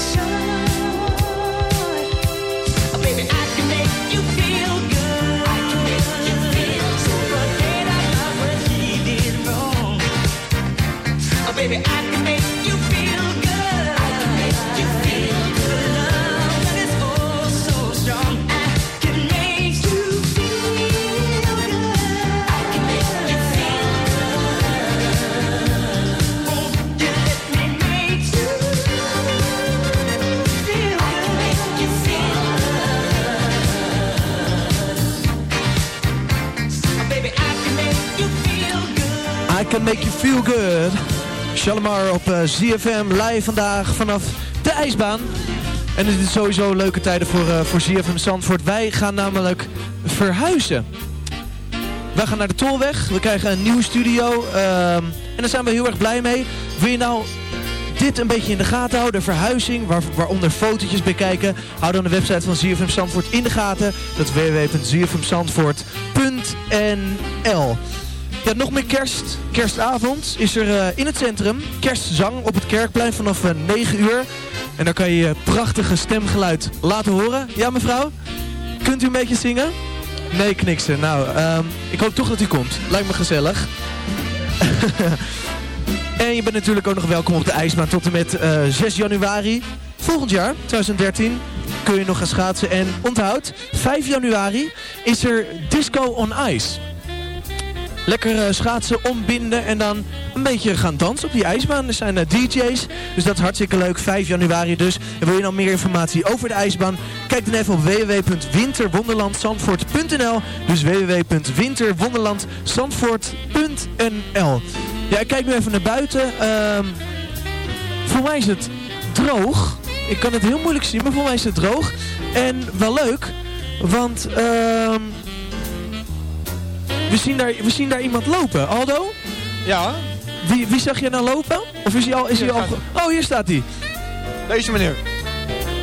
salvation. Shalimar op eh, ZFM live vandaag vanaf de ijsbaan. En het is sowieso leuke tijden voor, uh, voor ZFM Zandvoort. Wij gaan namelijk verhuizen. Wij gaan naar de Tolweg. We krijgen een nieuwe studio. Uh, en daar zijn we heel erg blij mee. Wil je nou dit een beetje in de gaten houden, de verhuizing, waar, waaronder fotootjes bekijken, hou dan de website van ZFM Zandvoort in de gaten. Dat is www.zfmzandvoort.nl ja, nog meer kerst. Kerstavond is er uh, in het centrum. Kerstzang op het Kerkplein vanaf uh, eh, 9 uur. En dan kan je je prachtige stemgeluid laten horen. Ja, mevrouw? Kunt u een beetje zingen? Nee, kniksen. Nou, um, ik hoop toch dat u komt. Lijkt me gezellig. en je bent natuurlijk ook nog welkom op de ijsbaan tot en met uh, eh, 6 januari. Volgend jaar, 2013, kun je nog gaan schaatsen. En onthoud, 5 januari is er Disco on Ice. Lekker uh, schaatsen, ombinden en dan een beetje gaan dansen op die ijsbaan. Er zijn uh, DJ's, dus dat is hartstikke leuk. 5 januari dus. En wil je nou meer informatie over de ijsbaan? Kijk dan even op www.winterwonderlandzandvoort.nl Dus www.winterwonderlandzandvoort.nl Ja, ik kijk nu even naar buiten. Ehm voor mij is het droog. Ik kan het heel moeilijk zien, maar voor mij is het droog. En wel leuk, want ehm we, zien daar, we zien daar iemand lopen. Aldo? Ja, Wie, wie zag je nou lopen? Of is hij al... Is hij al oh, hier staat hij. deze meneer.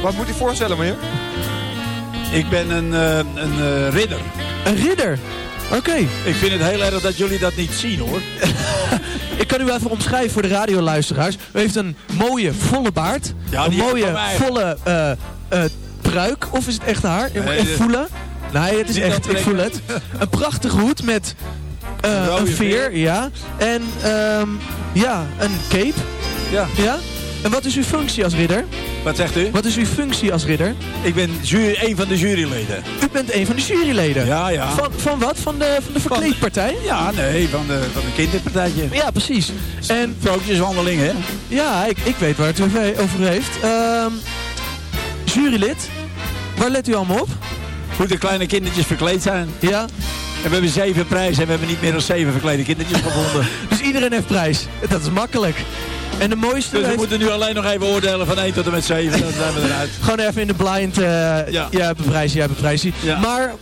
Wat moet u voorstellen, meneer? Ik ben een, eh, een eh, ridder. Een ridder. Oké. Ik vind het heel erg dat jullie dat niet zien hoor. Ik kan u even omschrijven voor de radioluisteraars. U heeft een mooie volle baard. Ja, een ik mooie volle eh eh pruik. Of is het echt haar? Je moet Nee, echt dit- voelen. Nee, het is echt. Ik voel het. Een prachtige hoed met eh, Een veer. Ja. En ehm, ja, een cape. Ja. Ja. En wat is uw functie als ridder? Wat zegt u? Wat is uw functie als ridder? Ik ben jury, een van de juryleden. U bent een van de juryleden. Ja, ja. Van, van wat? Van de, van de verkleedpartij? Ja, nee, van de, van de kinderpartijtje. Ja, precies. En Vrootjeswandeling, hè? ja, ik, ik weet waar het over over heeft. Ehm jurylid. Waar let u allemaal op? Hoe de kleine kindertjes verkleed zijn. Ja. En we hebben zeven prijzen en we hebben niet meer dan zeven verklede kindertjes gevonden. Dus iedereen heeft prijs. Dat is makkelijk. En de mooiste Dus we moeten nu alleen nog even oordelen van 1 tot en met 7. Dan zijn we eruit. gewoon even in de blind. eh Ja. ja. beprijzen, ja, beprijzen. Ja. Maar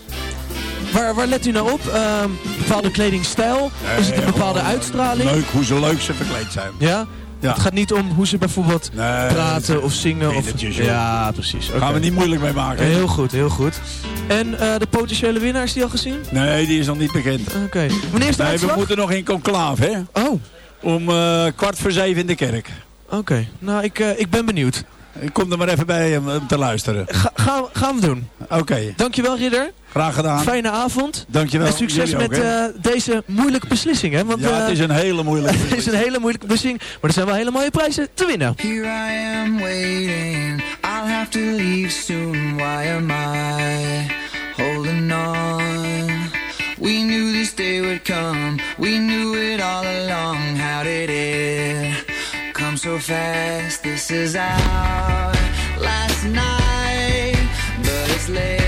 waar, waar let u nou op? Ehm, bepaalde kledingstijl? is het een bepaalde gewoon uitstraling? Leuk, hoe ze leuk ze verkleed zijn. Ja? Ja. Het gaat niet om hoe ze bijvoorbeeld Nee, praten of zingen. Of... Ja, precies. Daar gaan we niet moeilijk mee maken. Heel goed, heel goed. En eh, de potentiële winnaar, is die al gezien? Nee, die is nog niet bekend. Oké. Wanneer is de Nee, we moeten nog in conclave, hè? Oh, Om eh, kwart voor zeven in de kerk. oké. Nou, ik, eh, ik ben benieuwd. Ik kom er maar even bij om, om te luisteren. Ga, gaan, gaan we doen. Oké, Dankjewel, Ridder. graag gedaan. Fijne avond. Dankjewel. En succes ook, met eh, deze moeilijke beslissing, hè? Want Ja, eh, het is een hele moeilijke het is een hele moeilijke beslissing. Maar er zijn wel hele mooie prijzen te winnen. Here I am waiting. I'll have to leave soon. Why am I holding on? We knew this day would come. We knew it all along. How did it so fast? This is our last night, but it's late.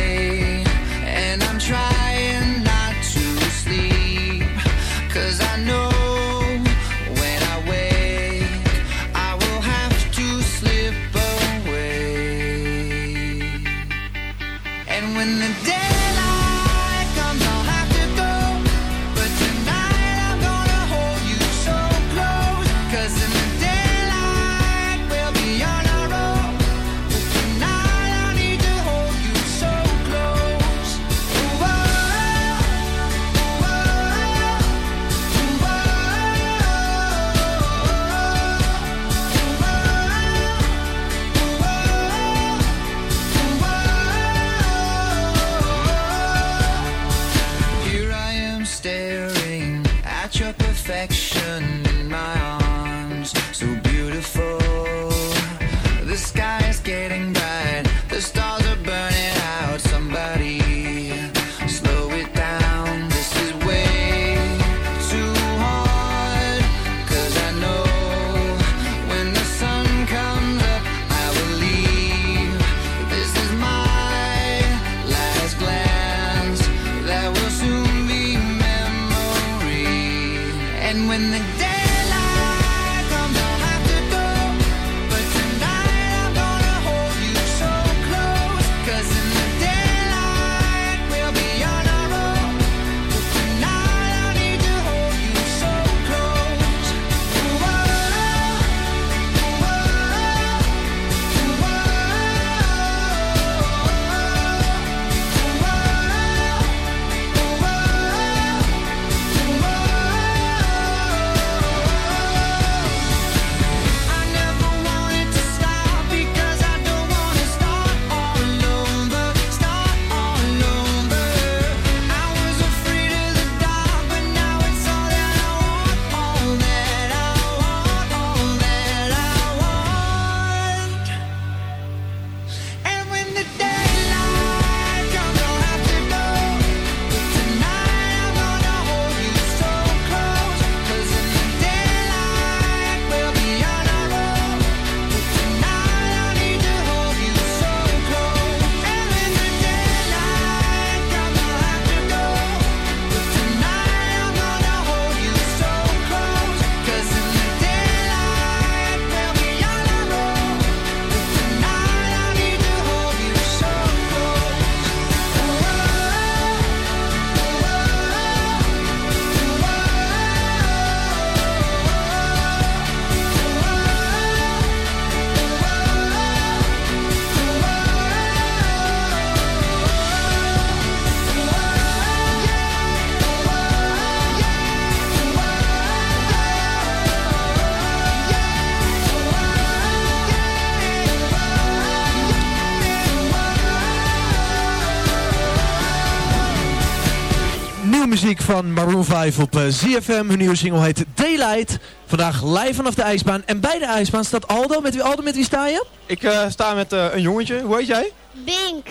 Muziek van Maroon 5 op eh, ZFM. Hun nieuwe single heet Daylight. Vandaag live vanaf de ijsbaan. En bij de ijsbaan staat Aldo. Met wie, Aldo, met wie sta je? Ik eh, sta met eh, een jongetje. Hoe heet jij? Bink.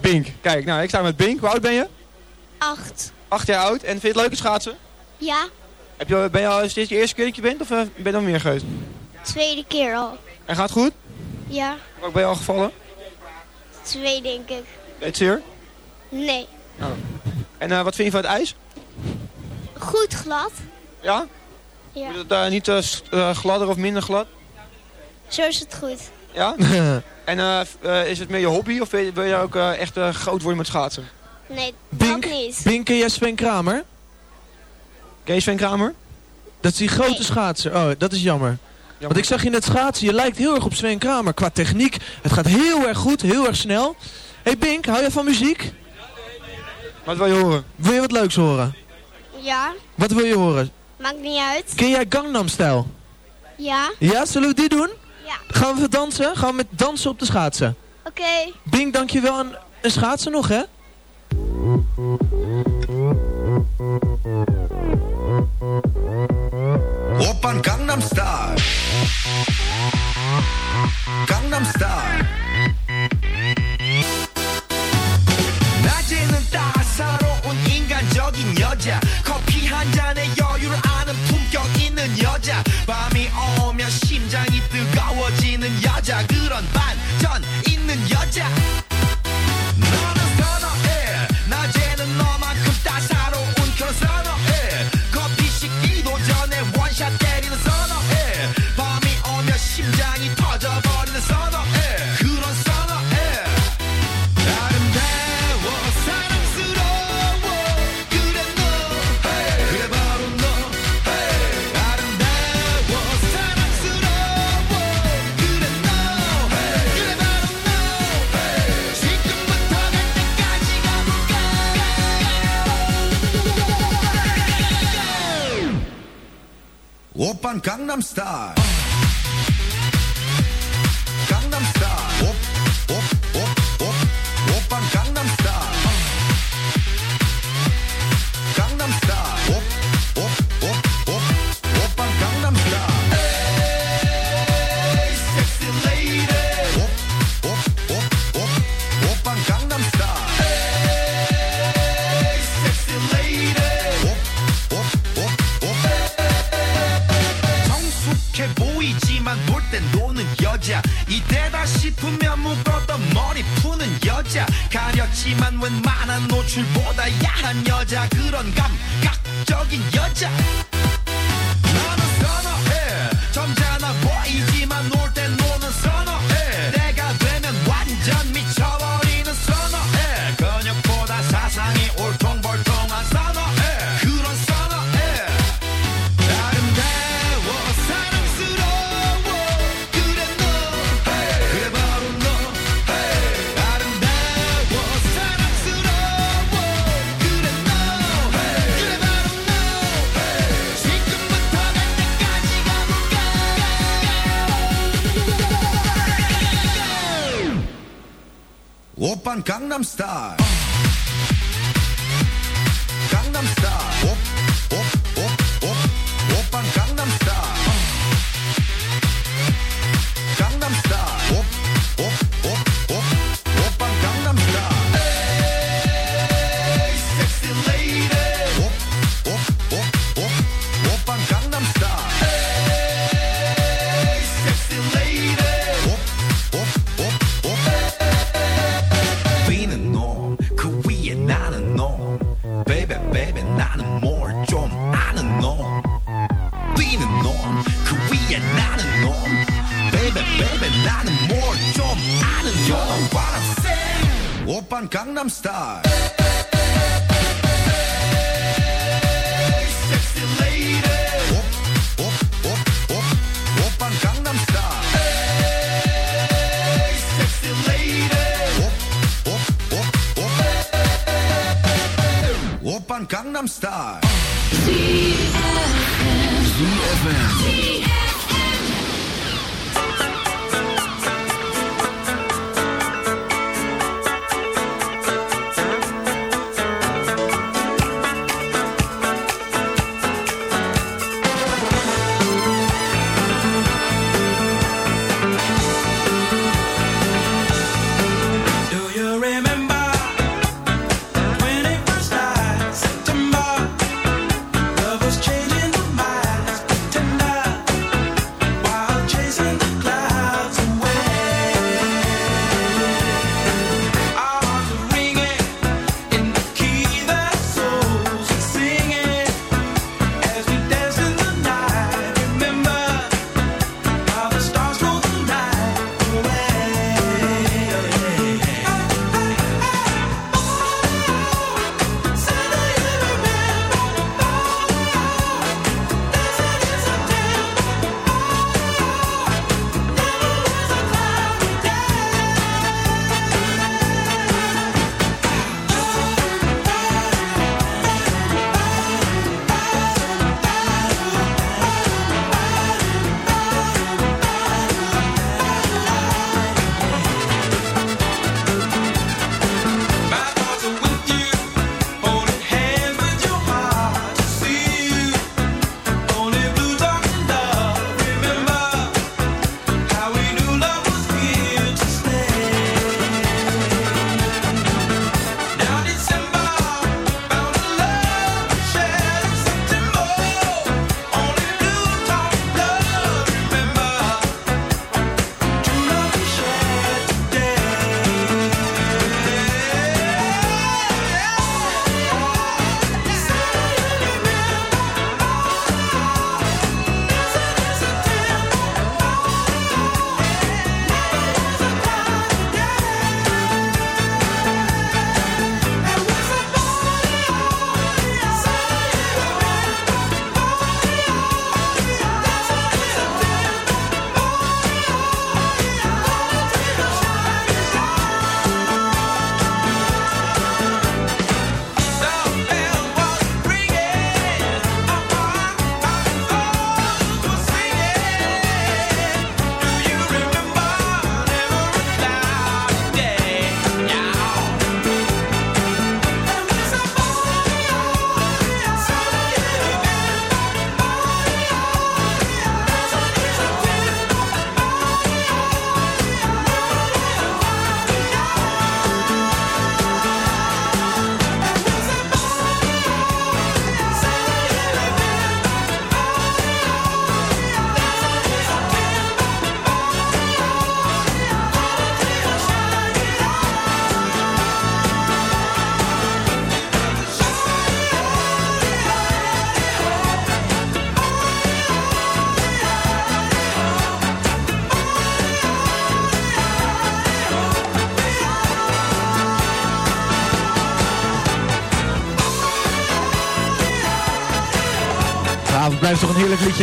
Bink. Kijk, nou, ik sta met Bink. Hoe oud ben je? Acht. Acht jaar oud. En vind je het leuk schaatsen? Ja, Heb je, ben je al, is dit je eerste keer dat je bent? Of ben je dan meer geweest? tweede keer al. En gaat het goed? Ja, Waar ben je al gevallen? twee denk ik. Deed het zeer? Nee. En eh, wat vind je van het ijs? Goed glad. Ja? Ja, Moet het daar niet eh, eh, gladder of minder glad? zo is het goed. Ja? en eh, eh, is het meer je hobby of wil je, wil je ook eh, echt eh, groot worden met schaatsen? Nee, Bink, dat niet. Bink, ken jij Sven Kramer? Ken je Sven Kramer? Dat is die grote Nee. schaatser. Oh, dat is jammer. Want ik zag je net schaatsen. Je lijkt heel erg op Sven Kramer. Qua techniek. Het gaat heel erg goed. Heel erg snel. hey Bink, hou je van muziek? Wat wil je horen? Wil je wat leuks horen? Ja. Wat wil je horen? Maakt niet uit. Ken jij Gangnam Style? Ja. Ja, zullen we die doen? Ja. Gaan we dansen? Gaan we met dansen op de schaatsen? Oké. Okay. Bing, dankjewel. En een schaatsen nog, hè? Op aan Gangnam Style. Gangnam Style. 인간적인 여자. 커피 한 잔에 여유를 아는 품격 있는 여자. 밤이 오면 심장이 뜨거워지는 여자. 그런 반전 있는 여자 van Gangnam Style. 오빤 강남스타일 강남스타일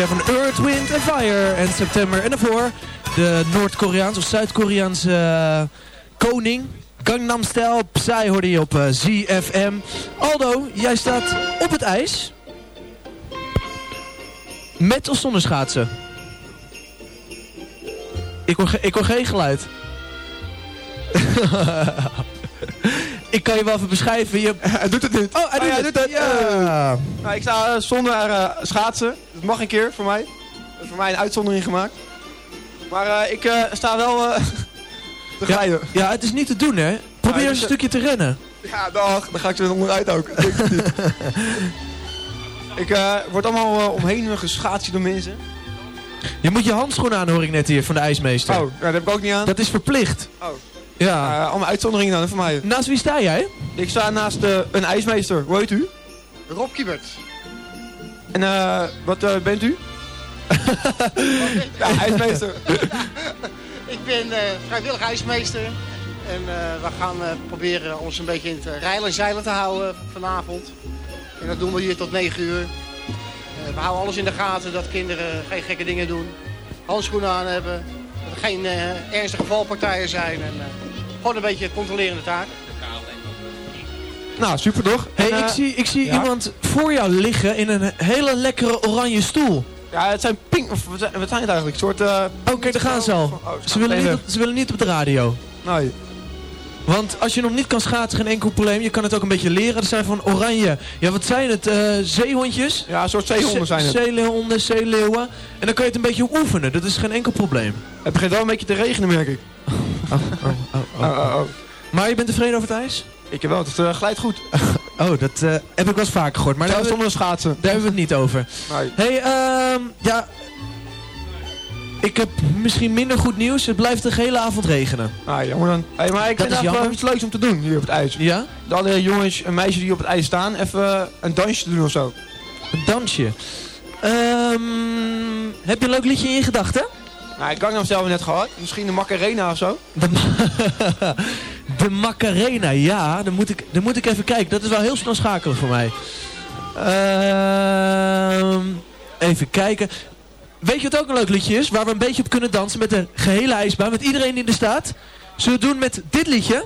Van Earth, Wind and Fire en September. En daarvoor de Noord-Koreaanse of Zuid-Koreaanse eh, koning. Gangnam Style, Psy hoorde je op eh, ZFM. Aldo, jij staat op het ijs. Met of zonder schaatsen? Ik hoor, ik hoor geen geluid. ik kan je wel even beschrijven. Je... Hij doet het niet. Oh, hij doet, ja, het. doet het. Ja. Nou, ik sta eh, zonder eh, schaatsen. Dat mag een keer voor mij. Dat is voor mij een uitzondering gemaakt. Maar eh, ik eh, sta wel eh te Ja, glijden. ja, het is niet te doen, hè? Probeer Ja, een stukje te rennen. Ja, dag. Dan ga ik er onderuit ook. Ik eh, word allemaal omheen geschaatst door mensen. Je moet je handschoenen aan, hoor ik net hier, van de ijsmeester. Oh, ja, dat heb ik ook niet aan. Dat is verplicht. Oh. Ja. Eh, allemaal uitzonderingen dan voor mij. Naast wie sta jij? Ik sta naast eh, een ijsmeester. Hoe heet u? Rob Kiebert. En eh, wat bent u? ja, ijsmeester. Ik ben eh, vrijwillig ijsmeester. En eh, we gaan eh, proberen ons een beetje in het rijlen en zeilen te houden vanavond. En dat doen we hier tot 9 uur. Eh, we houden alles in de gaten dat kinderen geen gekke dingen doen. Handschoenen aan hebben. Geen eh, ernstige valpartijen zijn. En, eh, gewoon een beetje controlerende taak. nou, super toch? hey, En, eh, ik zie, ik zie ja? iemand voor jou liggen in een hele lekkere oranje stoel. Ja, het zijn pink... Of wat zijn, het eigenlijk? Een soort... eh Oh, kijk, daar gaan ze al. Oh, Ze willen, niet op, ze willen niet op de radio. Nee. Want als je nog niet kan schaatsen, geen enkel probleem. Je kan het ook een beetje leren. Er zijn van oranje. Ja, wat zijn het? eh, zeehondjes? Ja, een soort zeehonden zijn het. Zeehonden, zeeleeuwen. En dan kan je het een beetje oefenen. Dat is geen enkel probleem. Het begint wel een beetje te regenen, merk ik. Oh, oh, oh. Maar je bent tevreden over het ijs? Ik heb wel, het uh, glijdt goed. Oh, dat eh, heb ik wel eens vaker gehoord. Maar daar Zelfs zonder schaatsen. daar hebben we het niet over. Nee. hey, ehm ja... Ik heb misschien minder goed nieuws. Het blijft de hele avond regenen. Ah, jammer dan. Hey, maar ik Dat vind is het wel iets leuks om te doen hier op het ijs. Ja? De alle jongens en meisjes die op het ijs staan, even een dansje te doen of zo. Een dansje. Ehm, heb je een leuk liedje in je gedachten? Nou, ik Gangnam zelf net gehad. Misschien de Macarena of zo. De, Ma- de Macarena, ja. Dan moet, ik, dan moet ik even kijken. Dat is wel heel snel schakelen voor mij. Ehm, even kijken. Weet je wat ook een leuk liedje is? Waar we een beetje op kunnen dansen met de gehele ijsbaan. Met iedereen in de staat. Zullen we doen met dit liedje?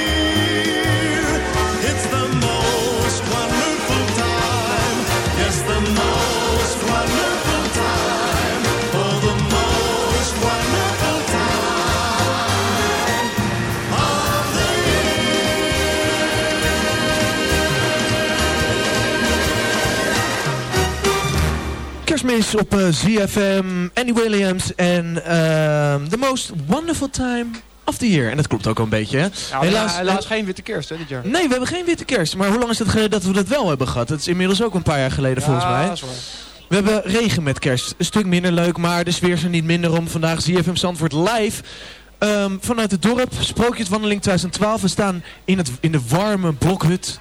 Kerstmis op eh, ZFM, Annie Williams en ehm, The Most Wonderful Time of the Year. En dat klopt ook al een beetje, hè? Nou, helaas, helaas geen witte kerst hè, dit jaar. Nee, we hebben geen witte kerst. Maar hoe lang is het geleden dat we dat wel hebben gehad? Dat is inmiddels ook een paar jaar geleden volgens Ja, mij. dat is waar. We hebben regen met kerst. Een stuk minder leuk, maar de sfeer is er niet minder om. Vandaag ZFM Zandvoort live. Ehm, vanuit het dorp, Sprookjeswandeling 2012. We staan in, het, in de warme blokhut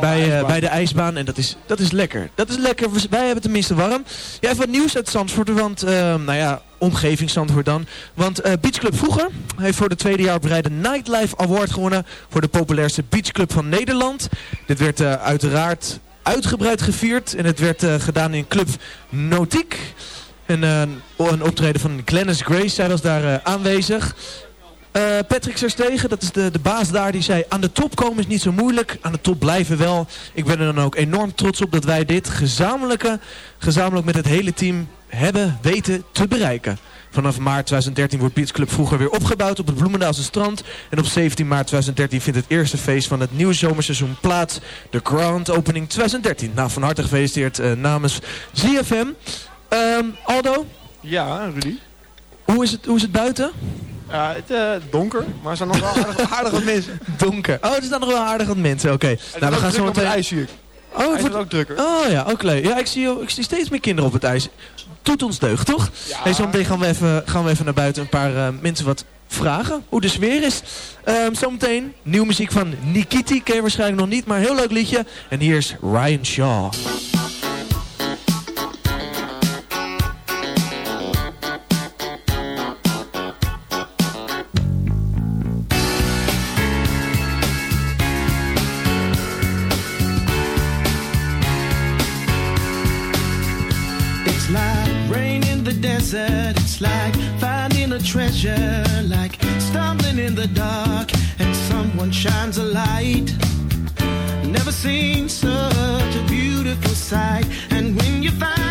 bij, eh, bij de ijsbaan. En dat is, dat is lekker. Dat is lekker. Wij hebben tenminste warm. Ja, even wat nieuws uit Zandvoort. Want, ehm, nou ja, omgeving Zandvoort dan. Want eh Beach Club Vroeger heeft voor de tweede jaar op de Nightlife Award gewonnen. Voor de populairste beachclub van Nederland. Dit werd eh, uiteraard uitgebreid gevierd. En het werd gedaan in Club Nautique. En een optreden van Glennis Grace, zij was daar aanwezig. Eh, Patrick Serstegen, dat is de, de baas daar, die zei... aan de top komen is niet zo moeilijk, aan de top blijven wel. Ik ben er dan ook enorm trots op dat wij dit gezamenlijke, gezamenlijk met het hele team hebben weten te bereiken. Vanaf maart 2013 wordt Beach Club vroeger weer opgebouwd op het Bloemendaalse strand. En op 17 maart 2013 vindt het eerste feest van het nieuwe zomerseizoen plaats. De Grand Opening 2013. Nou, van harte gefeliciteerd eh, namens ZFM. Ehm, Aldo, Ja, Rudy. hoe is het, hoe is het buiten? Ja, het uh, donker, maar er zijn nog wel aardig, aardig wat mensen. Donker. Oh, er staan nog wel aardig wat mensen. Oké. Nou, we gaan zo meteen... ijs zie ik. Oh, wordt... ook drukker. oh ja, ook leuk. Ja, ik zie, ik zie steeds meer kinderen op het ijs. Doet ons deugd, toch? Hey, zometeen gaan we, even, gaan we even naar buiten een paar eh, mensen wat vragen. Hoe de sfeer is. Ehm, zometeen nieuwe muziek van Nikiti. Ken je waarschijnlijk nog niet, maar een heel leuk liedje. En hier is Ryan Shaw. Desert. It's like finding a treasure. Like stumbling in the dark and someone shines a light. Never seen such a beautiful sight. And when you find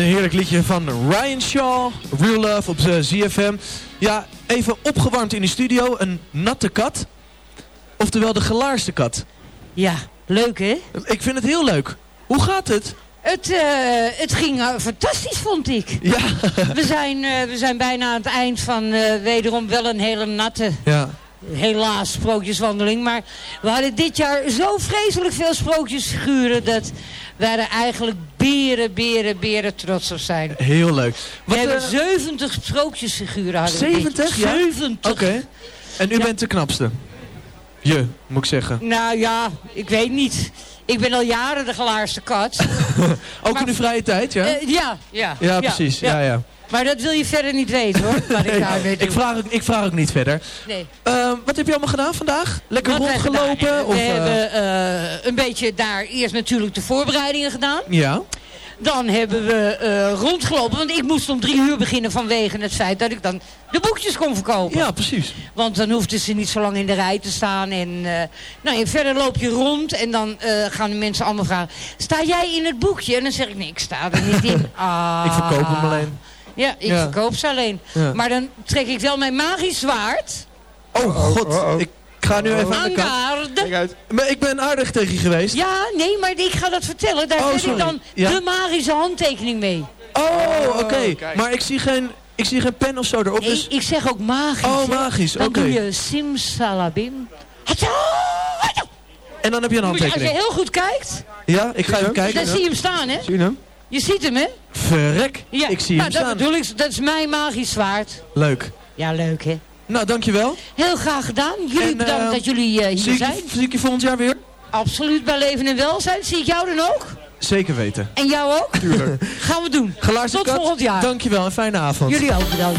een heerlijk liedje van Ryan Shaw, Real Love op de ZFM. Ja, even opgewarmd in de studio, een natte kat. Oftewel de gelaarste kat. Ja, leuk hè? Ik vind het heel leuk. Hoe gaat het? Het, eh, het ging eh, fantastisch, vond ik. Ja. We zijn, eh, we zijn bijna aan het eind van eh, wederom wel een hele natte, Ja. Helaas, sprookjeswandeling. Maar we hadden dit jaar zo vreselijk veel sprookjesfiguren dat wij er eigenlijk beren, beren, beren trots op zijn. Heel leuk. We hebben eh, 70 sprookjesfiguren. hadden we dit 70? jaar. Ja? 70. Oké. En u bent de knapste? Je, moet ik zeggen. Nou ja, ik weet niet. Ik ben al jaren de gelaarste kat. Ook in de vrije tijd, ja? Eh, ja, ja. ja, precies. Ja, ja. Maar dat wil je verder niet weten hoor. Wat ik. Ik vraag, ook, ik vraag ook niet verder. Nee. Ehm, wat heb je allemaal gedaan vandaag? Lekker Wat rondgelopen? gedaan Of, we eh, hebben eh, een beetje daar eerst natuurlijk de voorbereidingen gedaan. Ja. Dan hebben we eh, rondgelopen. Want ik moest om drie uur beginnen vanwege het feit dat ik dan de boekjes kon verkopen. Ja, precies. Want dan hoefden ze niet zo lang in de rij te staan. En, nou, en verder loop je rond en dan gaan de mensen allemaal vragen... Sta jij in het boekje? En dan zeg ik, nee, ik sta er niet in. Ah. Ik verkoop hem alleen. Ja, ik Ja. verkoop ze alleen. Ja. Maar dan trek ik wel mijn magisch zwaard. Oh, god. Ik ga nu even aan de kant. Maar ik ben aardig tegen je geweest. Ja, nee, maar ik ga dat vertellen. Daar Oh, zet ik dan Ja. de magische handtekening mee. Oh, oké. Maar ik zie, geen, ik zie geen pen of zo erop. Nee, Dus... ik zeg ook magisch. Oh, magisch, Dan oké. doe je simsalabim. En dan heb je een je- Als je handtekening. heel goed kijkt, Ja, ik ga even kijken. dan zie je hem staan, hè? Zie je hem? Je ziet hem, hè? Verrek. Ja, Ik zie nou, hem dat staan. bedoel ik. Dat is mijn magisch zwaard. Leuk. Ja, leuk, hè? Nou, dankjewel. Heel graag gedaan. Jullie En, bedankt eh, dat jullie eh, hier zijn. zie ik je volgend jaar weer? Absoluut bij Leven en Welzijn. Zie ik jou dan ook? Zeker weten. En jou ook? Tuurlijk. Gaan we doen. Gelaarste Tot kat, volgend jaar. Dankjewel en fijne avond. Jullie ook bedankt.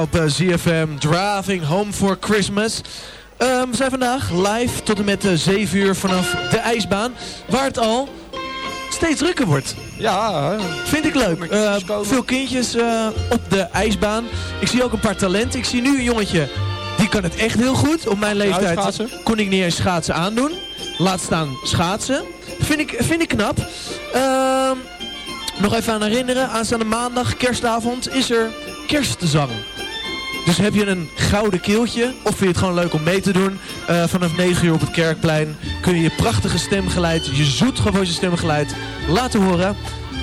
Op eh, ZFM, Driving Home for Christmas. Ehm, we zijn vandaag live tot en met eh, 7 uur vanaf de ijsbaan. Waar het al steeds drukker wordt. Ja, Vind ik leuk. Eh, veel kindjes eh, op de ijsbaan. Ik zie ook een paar talenten. Ik zie nu een jongetje, die kan het echt heel goed. Op mijn leeftijd kon ik niet eens schaatsen aandoen. Laat staan schaatsen. Vind ik, vind ik knap. Ehm, nog even aan herinneren. Aanstaande maandag, kerstavond, is er kerstzang. Dus heb je een gouden keeltje, of vind je het gewoon leuk om mee te doen, eh, vanaf 9 uur op het Kerkplein kun je je prachtige stemgeluid, je zoetgevoelige stemgeluid laten horen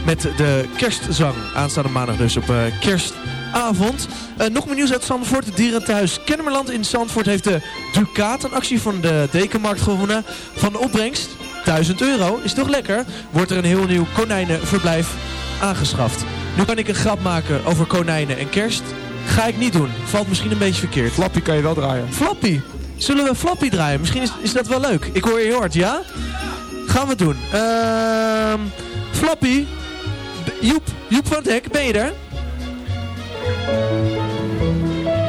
met de kerstzang. Aanstaande maandag dus op eh, kerstavond. Eh, nog meer nieuws uit Zandvoort. Het dierenthuis Kennemerland in Zandvoort heeft de Ducaat, een actie van de Dekenmarkt gewonnen. Van de opbrengst 1000 euro. Is toch lekker? Wordt er een heel nieuw konijnenverblijf aangeschaft. Nu kan ik een grap maken over konijnen en kerst. Ga ik niet doen. Valt misschien een beetje verkeerd. Flappy kan je wel draaien. Flappy. Zullen we Flappy draaien? Misschien is, is dat wel leuk. Ik hoor je heel hard, ja? Gaan we doen. Ehm Flappy. Joep, Joep van het Hek, ben je er?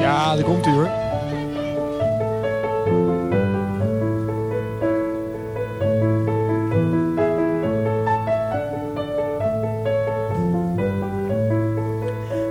Ja, daar komt u hoor.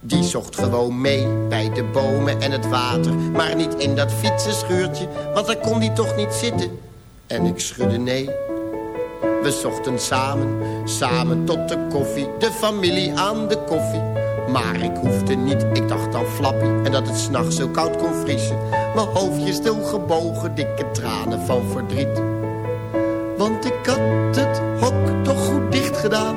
Die zocht gewoon mee bij de bomen en het water. Maar niet in dat fietsenschuurtje, want daar kon hij toch niet zitten. En ik schudde nee. We zochten samen, samen tot de koffie. De familie aan de koffie. Maar ik hoefde niet, ik dacht aan Flappy En dat het s'nachts zo koud kon vriezen Mijn hoofdje stil gebogen, dikke tranen van verdriet Want ik had het hok toch goed dicht gedaan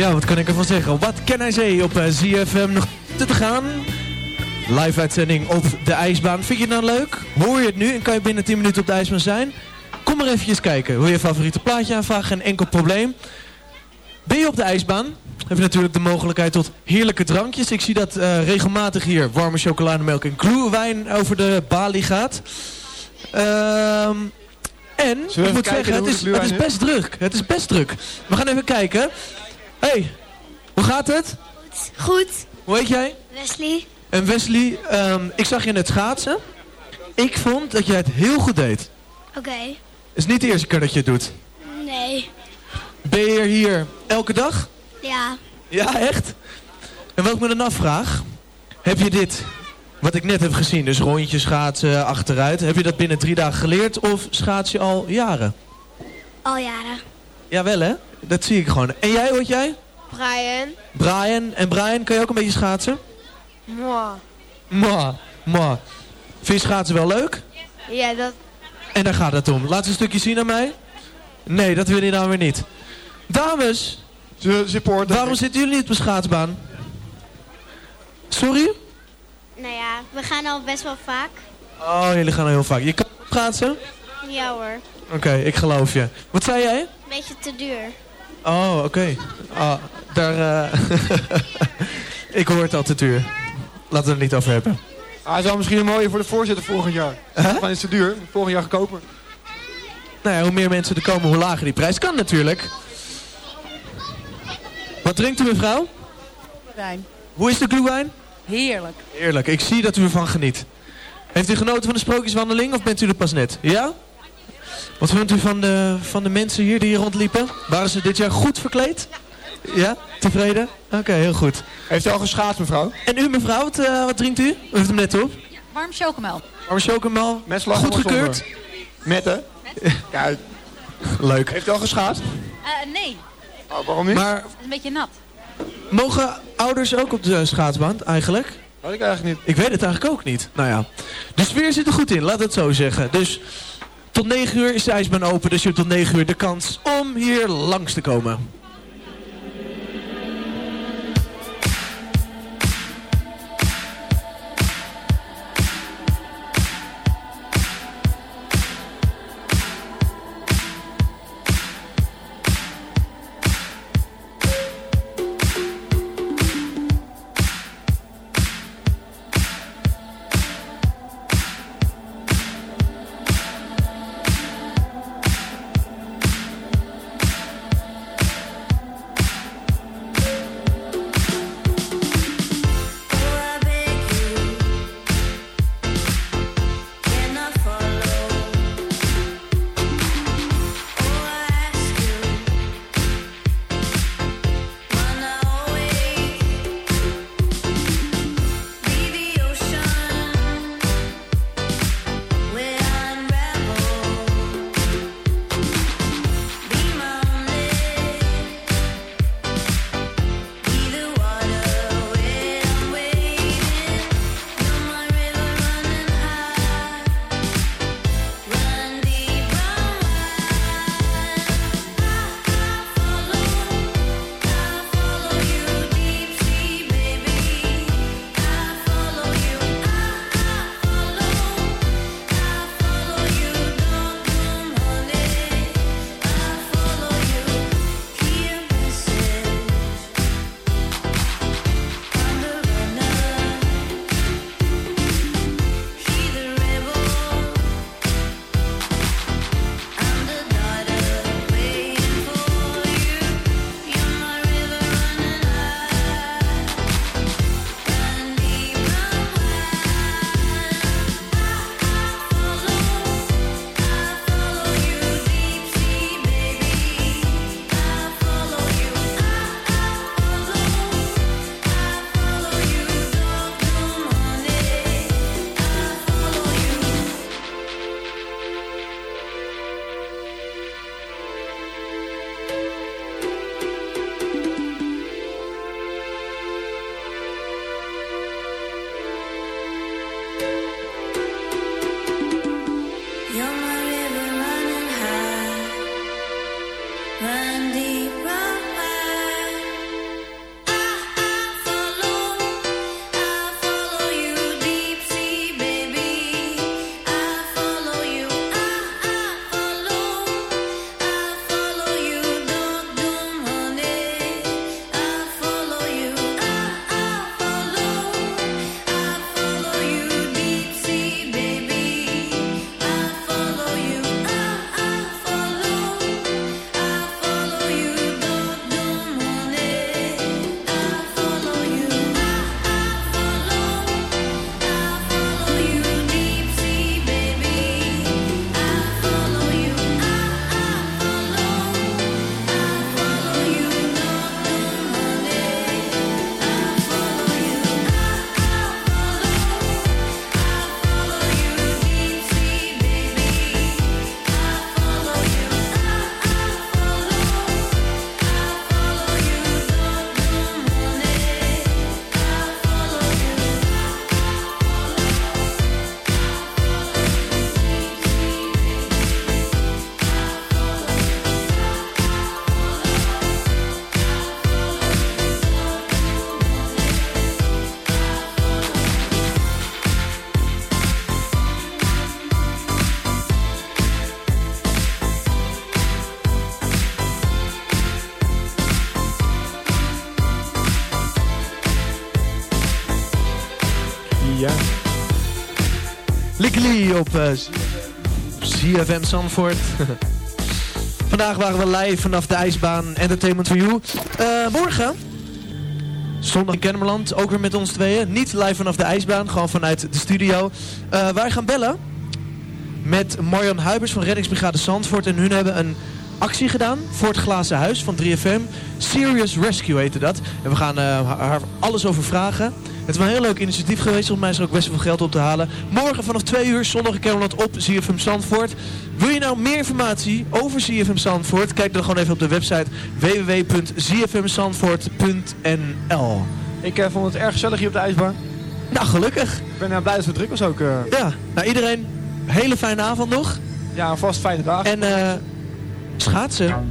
Ja, wat kan ik ervan zeggen? Wat can I say op eh, ZFM nog te gaan? Live uitzending op de ijsbaan. Vind je het nou leuk? Hoor je het nu en kan je binnen 10 minuten op de ijsbaan zijn? Kom maar eventjes kijken. Wil je je favoriete plaatje aanvragen? Geen enkel probleem. Ben je op de ijsbaan? Heb je natuurlijk de mogelijkheid tot heerlijke drankjes. Ik zie dat eh, regelmatig hier warme chocolademelk en glühwein over de balie gaat. Ehm en, ik moet zeggen, het is, het is best druk. Het is best druk. We gaan even kijken. Hey, hoe gaat het? Goed. Hoe heet jij? Wesley. En Wesley, ehm, ik zag je net schaatsen. Ik vond dat jij het heel goed deed. Oké. Het is niet de eerste keer dat je het doet. Nee. Ben je hier elke dag? Ja. Ja, echt? En wat ik me dan afvraag, heb je dit, wat ik net heb gezien, dus rondjes schaatsen, achteruit, heb je dat binnen drie dagen geleerd of schaats je al jaren? Al jaren. Jawel hè, dat zie ik gewoon. En jij, hoort jij? Brian. Brian, en Brian, kan je ook een beetje schaatsen? Mwah. Ma, ma. Vind je schaatsen wel leuk? Ja, dat... En daar gaat het om. Laat eens een stukje zien aan mij. Nee, dat wil je dan weer niet. Dames, waarom zitten jullie niet op de schaatsbaan? Sorry? Nou ja, we gaan al best wel vaak. Oh, jullie gaan al heel vaak. Je kan schaatsen? Ja hoor. Oké, ik geloof je. Wat zei jij? Beetje te duur. Oh, oké. Ah, daar... eh, ik hoor het al te duur. Laten we het niet over hebben. Hij is wel misschien een mooie voor de voorzitter volgend jaar. Huh? is te duur. Volgend jaar goedkoper. Nou ja, hoe meer mensen er komen, hoe lager die prijs kan natuurlijk. Wat drinkt u mevrouw? Rijn. Hoe is de glühwein? Heerlijk. Heerlijk, ik zie dat u ervan geniet. Heeft u genoten van de sprookjeswandeling of bent u er pas net? Ja? Wat vindt u van de, van de mensen hier die hier rondliepen? Waren ze dit jaar goed verkleed? Ja? Tevreden? Oké, heel goed. Heeft u al geschaatst mevrouw? En u mevrouw, wat, eh, wat drinkt u? U heeft hem net op. Warm chocomel. Warm chocomel. Met slag Goed gekeurd? Met hè? Kijk. Leuk. Heeft u al geschaatst? Eh, nee, Oh, waarom niet? Maar een beetje nat. mogen ouders ook op de schaatsbaan eigenlijk? Weet ik eigenlijk niet. Ik weet het eigenlijk ook niet. Nou ja, de sfeer zit er goed in, laat het zo zeggen. Dus tot 9 uur is de ijsbaan open, dus je hebt tot 9 uur de kans om hier langs te komen. Op eh, CFM Zandvoort. Vandaag waren we live vanaf de ijsbaan Entertainment for You. Eh, morgen, zondag in Kennemerland, ook weer met ons tweeën. Niet live vanaf de ijsbaan, gewoon vanuit de studio. Eh, wij gaan bellen met Marjan Huibers van Reddingsbrigade Zandvoort. En hun hebben een actie gedaan voor het glazen huis van 3FM. Serious Rescue heette dat. En we gaan haar alles over vragen. Het is een heel leuk initiatief geweest. Volgens mij is er ook best veel geld op te halen. Morgen vanaf 2 uur, zondag Kermeland op ZFM Zandvoort. Wil je nou meer informatie over ZFM Zandvoort? Kijk dan gewoon even op de website www.zfmzandvoort.nl Ik eh, vond het erg gezellig hier op de ijsbaan. Nou, gelukkig. Ik ben eh, blij dat het druk was ook. eh. Ja, nou iedereen, hele fijne avond nog. Ja, vast fijne dag. En eh schaatsen.